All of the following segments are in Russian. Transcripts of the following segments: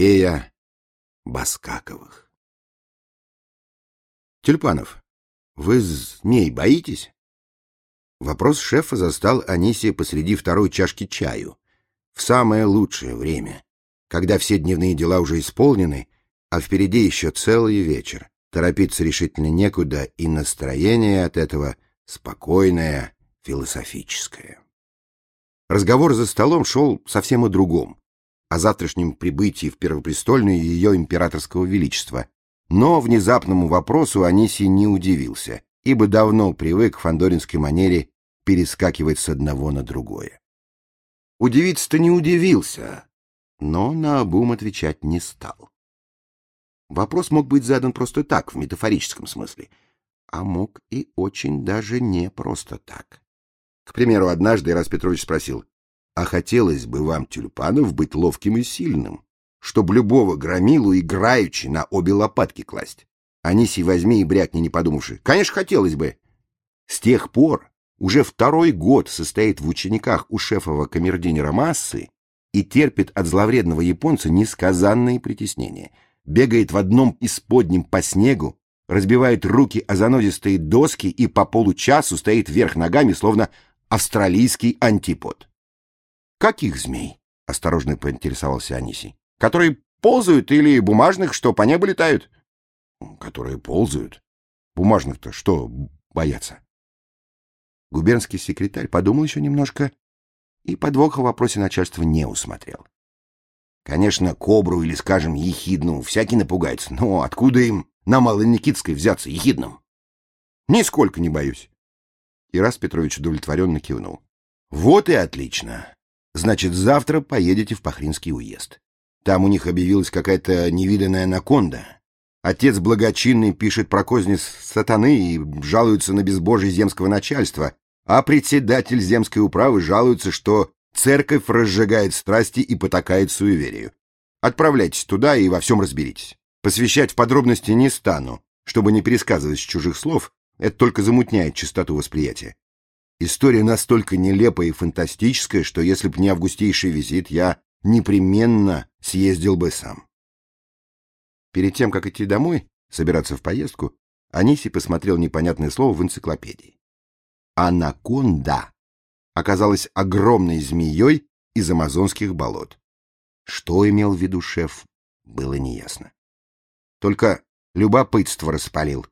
Эпопея Баскаковых. Тюльпанов, вы змей боитесь? Вопрос шефа застал Анисия посреди второй чашки чаю. В самое лучшее время, когда все дневные дела уже исполнены, а впереди еще целый вечер. Торопиться решительно некуда, и настроение от этого спокойное, философическое. Разговор за столом шел совсем о другом о завтрашнем прибытии в Первопрестольную ее императорского величества. Но внезапному вопросу Анисий не удивился, ибо давно привык к фандоринской манере перескакивать с одного на другое. Удивиться-то не удивился, но наобум отвечать не стал. Вопрос мог быть задан просто так, в метафорическом смысле, а мог и очень даже не просто так. К примеру, однажды Ирас Петрович спросил, а хотелось бы вам, тюльпанов, быть ловким и сильным, чтобы любого громилу играючи на обе лопатки класть. Аниси возьми и брякни, не подумавши. Конечно, хотелось бы. С тех пор уже второй год состоит в учениках у шефова камердинера массы и терпит от зловредного японца несказанные притеснения. Бегает в одном из подним по снегу, разбивает руки о занозистые доски и по получасу стоит вверх ногами, словно австралийский антипод. «Каких змей?» — осторожно поинтересовался Анисий. «Которые ползают или бумажных, что по небу летают?» «Которые ползают? Бумажных-то что, боятся?» Губернский секретарь подумал еще немножко и подвоха в вопросе начальства не усмотрел. Конечно, кобру или, скажем, ехидну всякий напугается, но откуда им на Малой Никитской взяться ехидным? Нисколько не боюсь. И раз Петрович удовлетворенно кивнул. Вот и отлично. Значит, завтра поедете в Пахринский уезд. Там у них объявилась какая-то невиданная анаконда. Отец благочинный пишет про козни сатаны и жалуется на безбожие земского начальства, а председатель земской управы жалуется, что церковь разжигает страсти и потакает суеверию. Отправляйтесь туда и во всем разберитесь. Посвящать в подробности не стану, чтобы не пересказывать чужих слов, это только замутняет чистоту восприятия. История настолько нелепая и фантастическая, что если б не августейший визит, я непременно съездил бы сам. Перед тем, как идти домой, собираться в поездку, Аниси посмотрел непонятное слово в энциклопедии. Анаконда оказалась огромной змеей из амазонских болот. Что имел в виду шеф, было неясно. Только любопытство распалил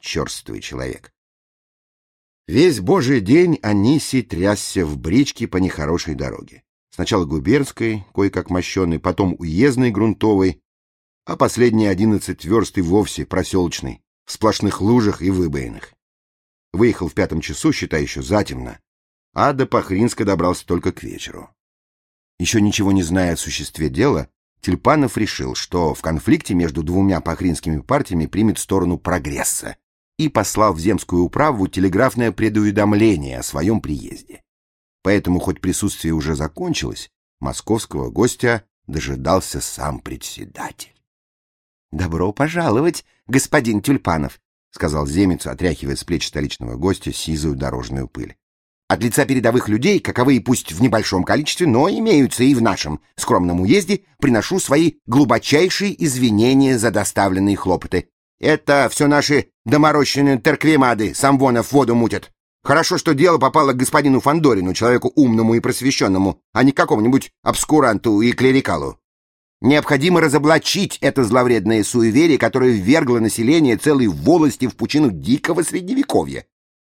черствый человек. Весь божий день Аниси трясся в бричке по нехорошей дороге. Сначала губернской, кое-как мощенной, потом уездной грунтовой, а последние одиннадцать верст и вовсе проселочной, в сплошных лужах и выбоинах. Выехал в пятом часу, считай еще затемно, а до Пахринска добрался только к вечеру. Еще ничего не зная о существе дела, Тюльпанов решил, что в конфликте между двумя пахринскими партиями примет сторону прогресса и послал в земскую управу телеграфное предуведомление о своем приезде. Поэтому, хоть присутствие уже закончилось, московского гостя дожидался сам председатель. «Добро пожаловать, господин Тюльпанов», — сказал земец, отряхивая с плеч столичного гостя сизую дорожную пыль. «От лица передовых людей, каковы и пусть в небольшом количестве, но имеются и в нашем скромном уезде, приношу свои глубочайшие извинения за доставленные хлопоты. Это все наши доморощенные терквемады самвонов воду мутят. Хорошо, что дело попало к господину Фандорину, человеку умному и просвещенному, а не какому-нибудь обскуранту и клерикалу. Необходимо разоблачить это зловредное суеверие, которое ввергло население целой волости в пучину дикого средневековья.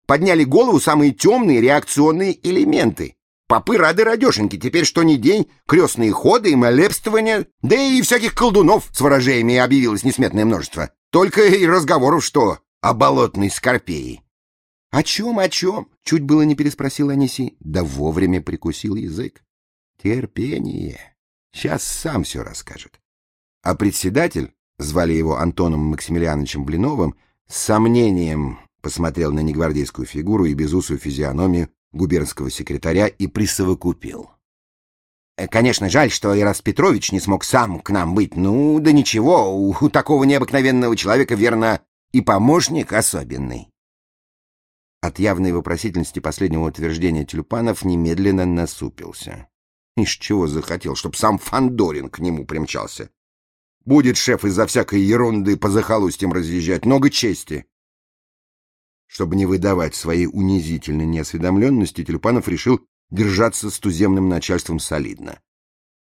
Подняли голову самые темные реакционные элементы. Попы рады радешеньки, теперь что ни день, крестные ходы и молебствования, да и всяких колдунов с ворожеями объявилось несметное множество. Только и разговоров что о болотной скорпеи. — О чем, о чем? — чуть было не переспросил Аниси, да вовремя прикусил язык. — Терпение. Сейчас сам все расскажет. А председатель, звали его Антоном Максимилиановичем Блиновым, с сомнением посмотрел на негвардейскую фигуру и безусую физиономию губернского секретаря и присовокупил. Э, конечно, жаль, что Ирас Петрович не смог сам к нам быть. Ну, да ничего, у такого необыкновенного человека, верно, и помощник особенный. От явной вопросительности последнего утверждения Тюльпанов немедленно насупился. Из чего захотел, чтобы сам Фандорин к нему примчался? Будет шеф из-за всякой ерунды по захолустьям разъезжать. Много чести. Чтобы не выдавать своей унизительной неосведомленности, Тюльпанов решил держаться с туземным начальством солидно.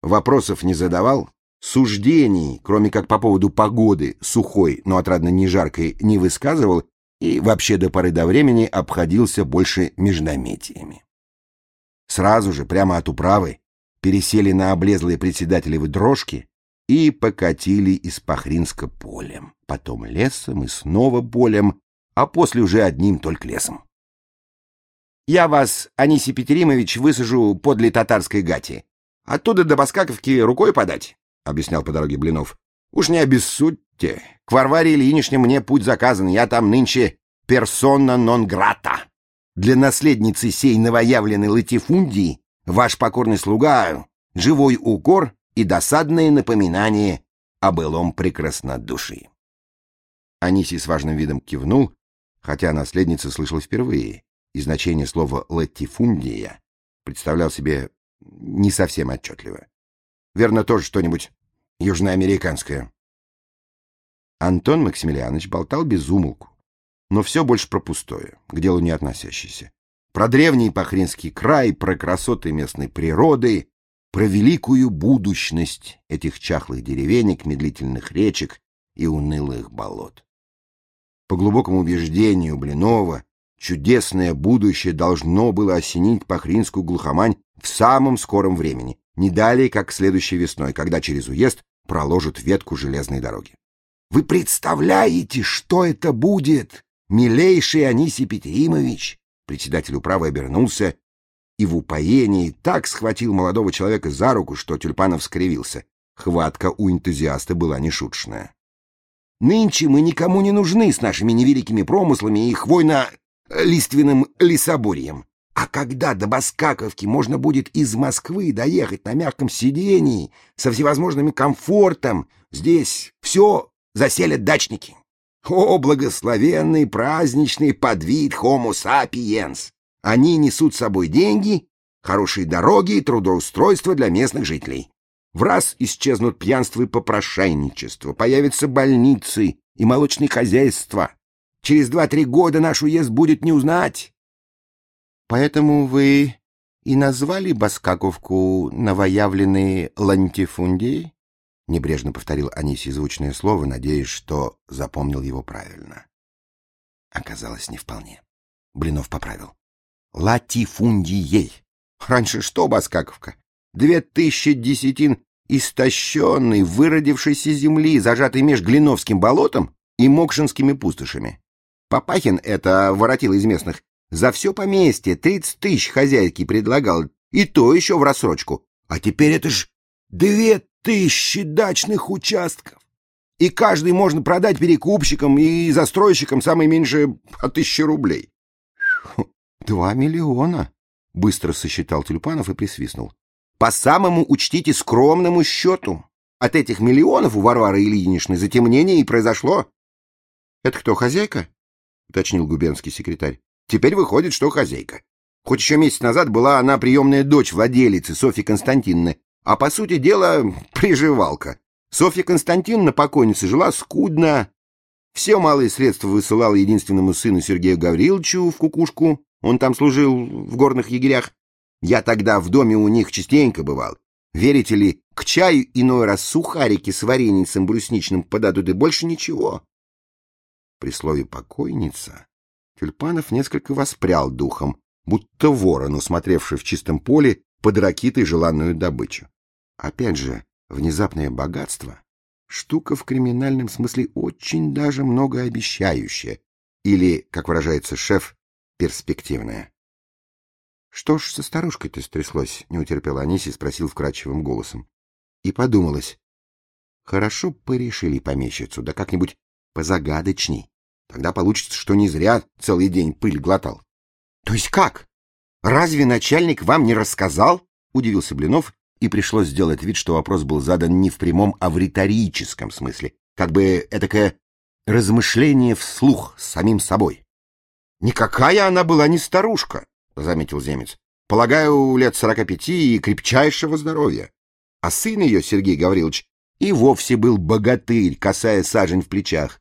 Вопросов не задавал, суждений, кроме как по поводу погоды, сухой, но отрадно не жаркой, не высказывал и вообще до поры до времени обходился больше междометиями. Сразу же, прямо от управы, пересели на облезлые председателевы дрожки и покатили из Пахринска полем, потом лесом и снова полем, а после уже одним только лесом. «Я вас, Анисий Петеримович, высажу подле татарской гати. Оттуда до Баскаковки рукой подать», — объяснял по дороге Блинов. «Уж не обессудьте. К Варваре Ильиничне мне путь заказан. Я там нынче персона нон грата. Для наследницы сей новоявленной латифундии ваш покорный слуга — живой укор и досадное напоминание о былом прекраснодушии. Анисий с важным видом кивнул, хотя наследница слышала впервые, и значение слова «латифундия» представлял себе не совсем отчетливо. Верно, тоже что-нибудь южноамериканское. Антон Максимилианович болтал без умолку, но все больше про пустое, к делу не относящееся. Про древний Пахринский край, про красоты местной природы, про великую будущность этих чахлых деревенек, медлительных речек и унылых болот. По глубокому убеждению Блинова, чудесное будущее должно было осенить Пахринскую глухомань в самом скором времени, не далее, как следующей весной, когда через уезд проложат ветку железной дороги. Вы представляете, что это будет, милейший Анисий Петеримович? Председатель управы обернулся и в упоении так схватил молодого человека за руку, что Тюльпанов скривился. Хватка у энтузиаста была нешуточная. «Нынче мы никому не нужны с нашими невеликими промыслами и хвойно-лиственным лесоборьем. А когда до Баскаковки можно будет из Москвы доехать на мягком сидении со всевозможным комфортом, здесь все заселят дачники. О, благословенный праздничный подвид Homo sapiens! Они несут с собой деньги, хорошие дороги и трудоустройство для местных жителей. В раз исчезнут пьянство и попрошайничество, появятся больницы и молочные хозяйства. Через два-три года наш уезд будет не узнать. Поэтому вы и назвали Баскаковку новоявленной лантифундией? Небрежно повторил Анисий звучное слово, надеясь, что запомнил его правильно. Оказалось, не вполне. Блинов поправил латифундией. Раньше что, Баскаковка? Две тысячи десятин истощенной, выродившейся земли, зажатой меж Глиновским болотом и Мокшинскими пустошами. Папахин, это воротил из местных, за все поместье тридцать тысяч хозяйки предлагал, и то еще в рассрочку. А теперь это ж две тысячи дачных участков. И каждый можно продать перекупщикам и застройщикам самое меньше по тысяче рублей. «Два миллиона», — быстро сосчитал Тюльпанов и присвистнул. «По самому, учтите, скромному счету. От этих миллионов у Варвары Ильиничны затемнение и произошло». «Это кто, хозяйка?» — уточнил губернский секретарь. «Теперь выходит, что хозяйка. Хоть еще месяц назад была она приемная дочь владелицы Софьи Константиновны, а по сути дела приживалка. Софья Константиновна, покойница, жила скудно. Все малые средства высылала единственному сыну Сергею Гавриловичу в кукушку, он там служил в горных егерях. Я тогда в доме у них частенько бывал. Верите ли, к чаю иной раз сухарики с вареницем брусничным подадут и больше ничего. При слове «покойница» Тюльпанов несколько воспрял духом, будто ворон, усмотревший в чистом поле под ракитой желанную добычу. Опять же, внезапное богатство — штука в криминальном смысле очень даже многообещающая, или, как выражается шеф, перспективная. Что ж со старушкой-то стряслось, не утерпел Аниси, спросил вкрадчивым голосом. И подумалось. Хорошо порешили помещицу, да как-нибудь позагадочней. Тогда получится, что не зря целый день пыль глотал. — То есть как? Разве начальник вам не рассказал? — удивился Блинов, и пришлось сделать вид, что вопрос был задан не в прямом, а в риторическом смысле, как бы этакое размышление вслух с самим собой. Никакая она была не старушка, заметил Земец. Полагаю, лет сорока пяти и крепчайшего здоровья. А сын ее, Сергей Гаврилович, и вовсе был богатырь, касая сажень в плечах.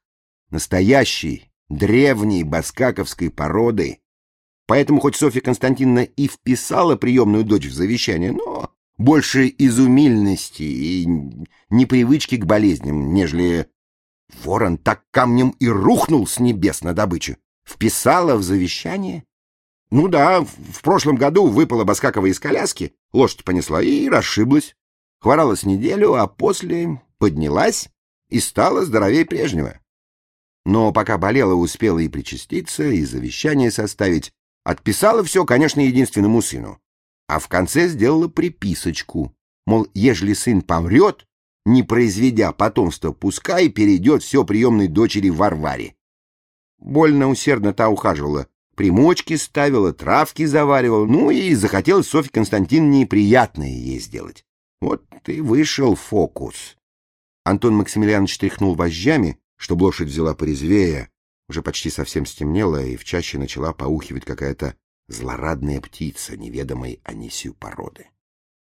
Настоящий, древней баскаковской породы. Поэтому хоть Софья Константиновна и вписала приемную дочь в завещание, но больше из умильности и непривычки к болезням, нежели ворон так камнем и рухнул с небес на добычу. Вписала в завещание? Ну да, в прошлом году выпала Баскакова из коляски, лошадь понесла и расшиблась. Хворала неделю, а после поднялась и стала здоровее прежнего. Но пока болела, успела и причаститься, и завещание составить. Отписала все, конечно, единственному сыну. А в конце сделала приписочку. Мол, ежели сын помрет, не произведя потомства, пускай перейдет все приемной дочери Варваре. Больно усердно та ухаживала. Примочки ставила, травки заваривала, ну и захотелось Софье Константиновне приятное ей сделать. Вот и вышел фокус. Антон Максимилианович тряхнул вожжами, чтобы лошадь взяла порезвее. Уже почти совсем стемнело, и в чаще начала поухивать какая-то злорадная птица неведомой Анисию породы.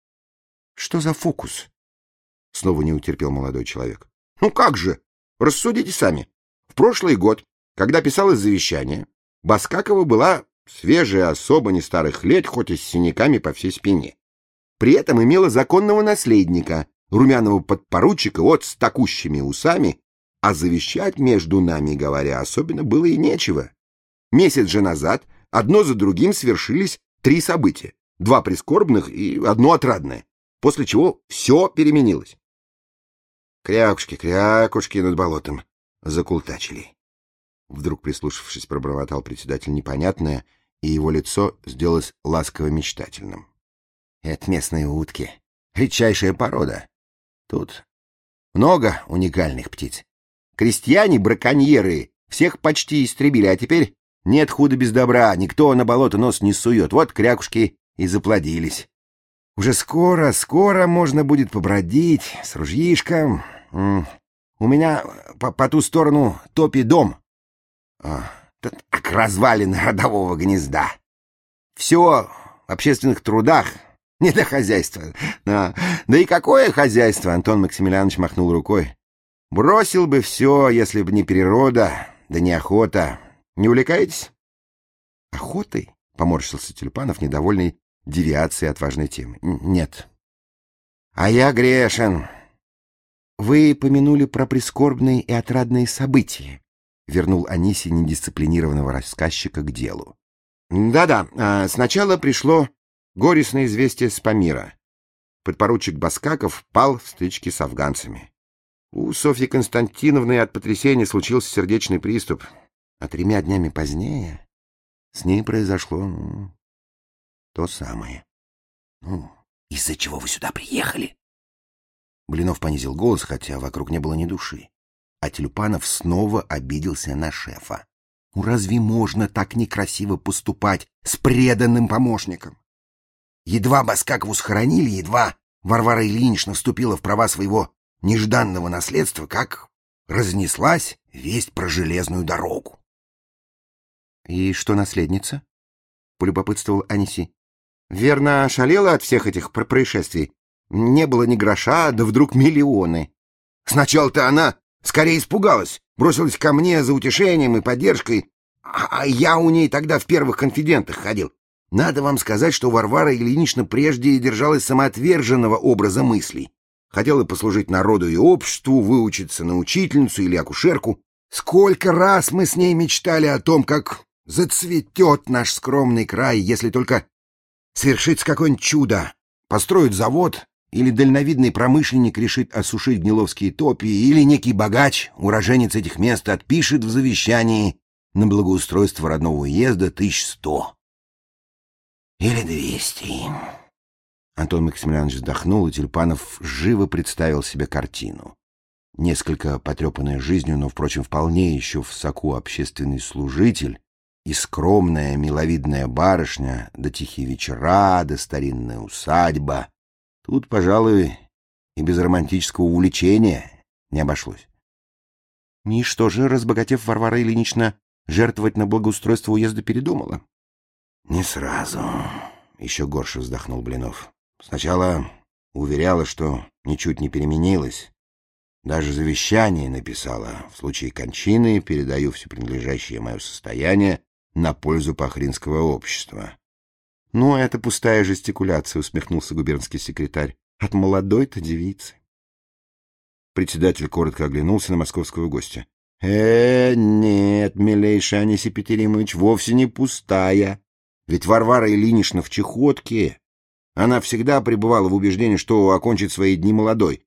— Что за фокус? — снова не утерпел молодой человек. — Ну как же? Рассудите сами. В прошлый год, когда писалось завещание, Баскакова была свежая особа не старых лет, хоть и с синяками по всей спине. При этом имела законного наследника, румяного подпоручика вот с такущими усами а завещать между нами, говоря, особенно было и нечего. Месяц же назад одно за другим свершились три события. Два прискорбных и одно отрадное. После чего все переменилось. Крякушки, крякушки над болотом закултачили. Вдруг, прислушавшись, пробормотал председатель непонятное, и его лицо сделалось ласково-мечтательным. Это местные утки. Редчайшая порода. Тут много уникальных птиц. Крестьяне-браконьеры всех почти истребили, а теперь нет худа без добра, никто на болото нос не сует. Вот крякушки и заплодились. Уже скоро, скоро можно будет побродить с ружьишком. У меня по, по ту сторону топи дом. А, как развалины родового гнезда. Все в общественных трудах, не до хозяйства. Да, да и какое хозяйство, Антон Максимилианович махнул рукой. Бросил бы все, если бы не природа, да не охота. Не увлекаетесь? Охотой? Поморщился Тюльпанов, недовольный девиацией от важной темы. Нет. А я грешен. Вы помянули про прискорбные и отрадные события. Вернул Аниси недисциплинированного рассказчика к делу. Да-да, а сначала пришло горестное известие с Памира. Подпоручик Баскаков пал в стычке с афганцами. У Софьи Константиновны от потрясения случился сердечный приступ, а тремя днями позднее с ней произошло ну, то самое. Ну, из-за чего вы сюда приехали? Блинов понизил голос, хотя вокруг не было ни души. А Тюльпанов снова обиделся на шефа. Ну разве можно так некрасиво поступать с преданным помощником? Едва Баскакову схоронили, едва Варвара Ильинична вступила в права своего нежданного наследства, как разнеслась весть про железную дорогу. — И что наследница? — полюбопытствовал Аниси. — Верно, шалела от всех этих происшествий. Не было ни гроша, да вдруг миллионы. Сначала-то она скорее испугалась, бросилась ко мне за утешением и поддержкой, а я у ней тогда в первых конфидентах ходил. Надо вам сказать, что Варвара Ильинична прежде держалась самоотверженного образа мыслей. Хотела послужить народу и обществу, выучиться на учительницу или акушерку. Сколько раз мы с ней мечтали о том, как зацветет наш скромный край, если только свершится какое-нибудь чудо. Построят завод, или дальновидный промышленник решит осушить гниловские топи, или некий богач, уроженец этих мест, отпишет в завещании на благоустройство родного уезда тысяч сто. Или двести. Антон Максимилианович вздохнул, и Тюльпанов живо представил себе картину. Несколько потрепанная жизнью, но, впрочем, вполне еще в соку общественный служитель и скромная миловидная барышня, да тихие вечера, да старинная усадьба. Тут, пожалуй, и без романтического увлечения не обошлось. И что же, разбогатев Варвара Ильинична, жертвовать на благоустройство уезда передумала? — Не сразу, — еще горше вздохнул Блинов. Сначала уверяла, что ничуть не переменилась, Даже завещание написала. В случае кончины передаю все принадлежащее мое состояние на пользу Пахринского общества. — Ну, это пустая жестикуляция, — усмехнулся губернский секретарь. — От молодой-то девицы. Председатель коротко оглянулся на московского гостя. — Э, нет, милейший Анисий Петеримович, вовсе не пустая. Ведь Варвара Ильинична в чехотке. Она всегда пребывала в убеждении, что окончит свои дни молодой.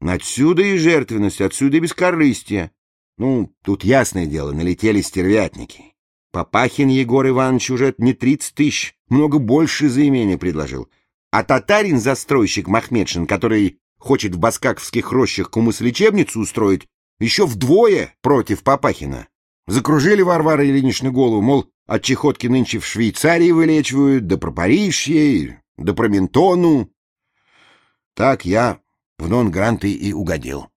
Отсюда и жертвенность, отсюда и бескорыстие. Ну, тут ясное дело, налетели стервятники. Папахин Егор Иванович уже не тридцать тысяч, много больше за имение предложил. А татарин-застройщик Махмедшин, который хочет в баскаковских рощах кумыс-лечебницу устроить, еще вдвое против Папахина. Закружили Варвара Ильиничну голову, мол, от чехотки нынче в Швейцарии вылечивают, да про Парижье, да про. Так я в нон-гранты и угодил.